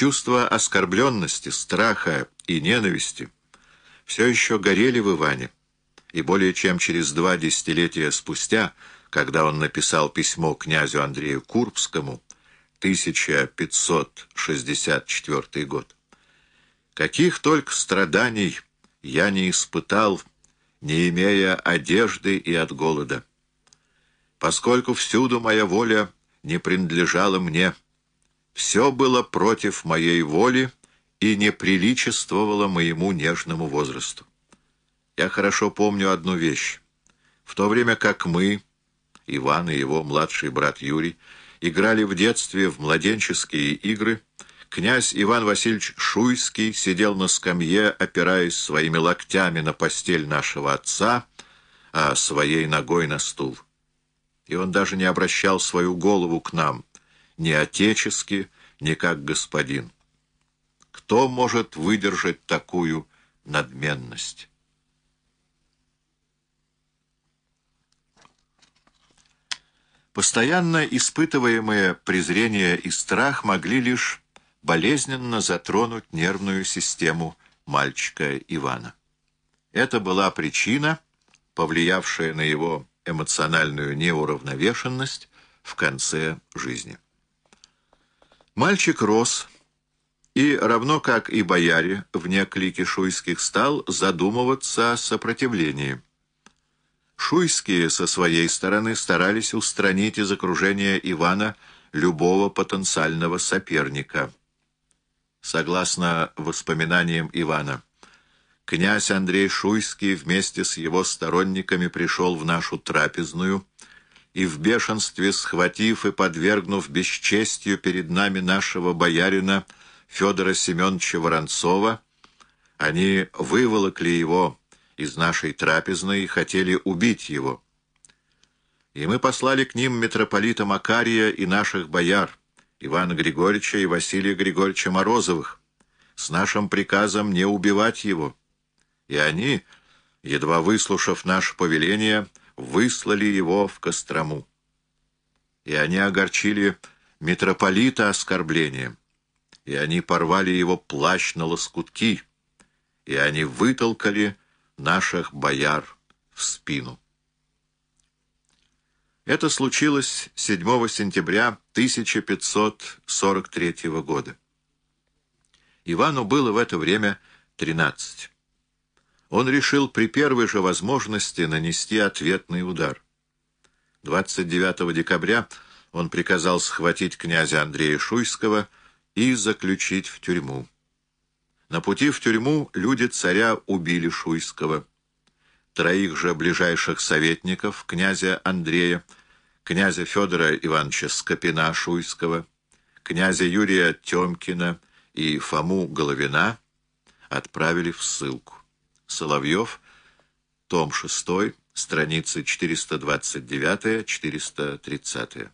Чувства оскорбленности, страха и ненависти все еще горели в Иване, и более чем через два десятилетия спустя, когда он написал письмо князю Андрею Курбскому, 1564 год, каких только страданий я не испытал, не имея одежды и от голода. Поскольку всюду моя воля не принадлежала мне, — все было против моей воли и не приличествовало моему нежному возрасту. Я хорошо помню одну вещь. В то время как мы, Иван и его младший брат Юрий, играли в детстве в младенческие игры, князь Иван Васильевич Шуйский сидел на скамье, опираясь своими локтями на постель нашего отца, а своей ногой на стул. И он даже не обращал свою голову к нам — ни отечески, ни как господин. Кто может выдержать такую надменность? Постоянно испытываемое презрение и страх могли лишь болезненно затронуть нервную систему мальчика Ивана. Это была причина, повлиявшая на его эмоциональную неуравновешенность в конце жизни. Мальчик рос и, равно как и бояре вне клики шуйских, стал задумываться о сопротивлении. Шуйские со своей стороны старались устранить из окружения Ивана любого потенциального соперника. Согласно воспоминаниям Ивана, князь Андрей Шуйский вместе с его сторонниками пришел в нашу трапезную и в бешенстве схватив и подвергнув бесчестью перед нами нашего боярина Федора Семеновича Воронцова, они выволокли его из нашей трапезной и хотели убить его. И мы послали к ним митрополита Макария и наших бояр, Ивана Григорьевича и Василия Григорьевича Морозовых, с нашим приказом не убивать его. И они, едва выслушав наше повеление, выслали его в Кострому. И они огорчили митрополита оскорблением, и они порвали его плащ на лоскутки, и они вытолкали наших бояр в спину. Это случилось 7 сентября 1543 года. Ивану было в это время 13 он решил при первой же возможности нанести ответный удар. 29 декабря он приказал схватить князя Андрея Шуйского и заключить в тюрьму. На пути в тюрьму люди царя убили Шуйского. Троих же ближайших советников, князя Андрея, князя Федора Ивановича Скопина Шуйского, князя Юрия Темкина и Фому Головина отправили в ссылку. Соловьев, том 6, страницы 429-430.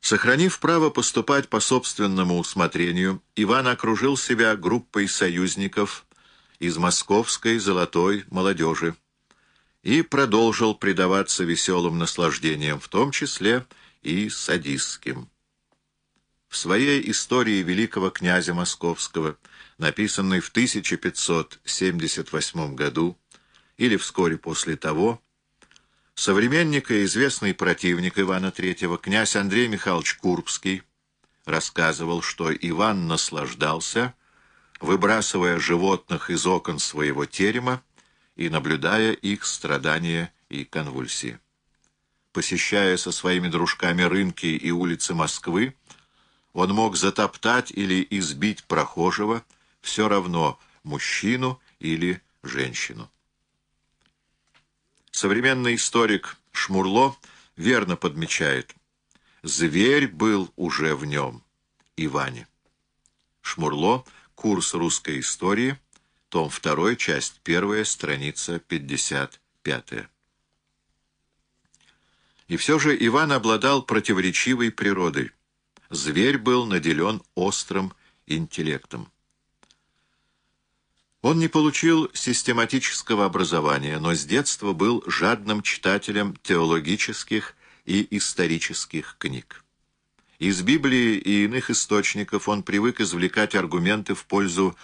Сохранив право поступать по собственному усмотрению, Иван окружил себя группой союзников из московской золотой молодежи и продолжил предаваться веселым наслаждениям, в том числе и садистским. В своей истории великого князя московского – написанный в 1578 году или вскоре после того, современник и известный противник Ивана III, князь Андрей Михайлович Курбский, рассказывал, что Иван наслаждался, выбрасывая животных из окон своего терема и наблюдая их страдания и конвульсии. Посещая со своими дружками рынки и улицы Москвы, он мог затоптать или избить прохожего, все равно мужчину или женщину. Современный историк Шмурло верно подмечает, зверь был уже в нем, Иване. Шмурло, курс русской истории, том 2, часть 1, страница 55. И все же Иван обладал противоречивой природой. Зверь был наделен острым интеллектом. Он не получил систематического образования, но с детства был жадным читателем теологических и исторических книг. Из Библии и иных источников он привык извлекать аргументы в пользу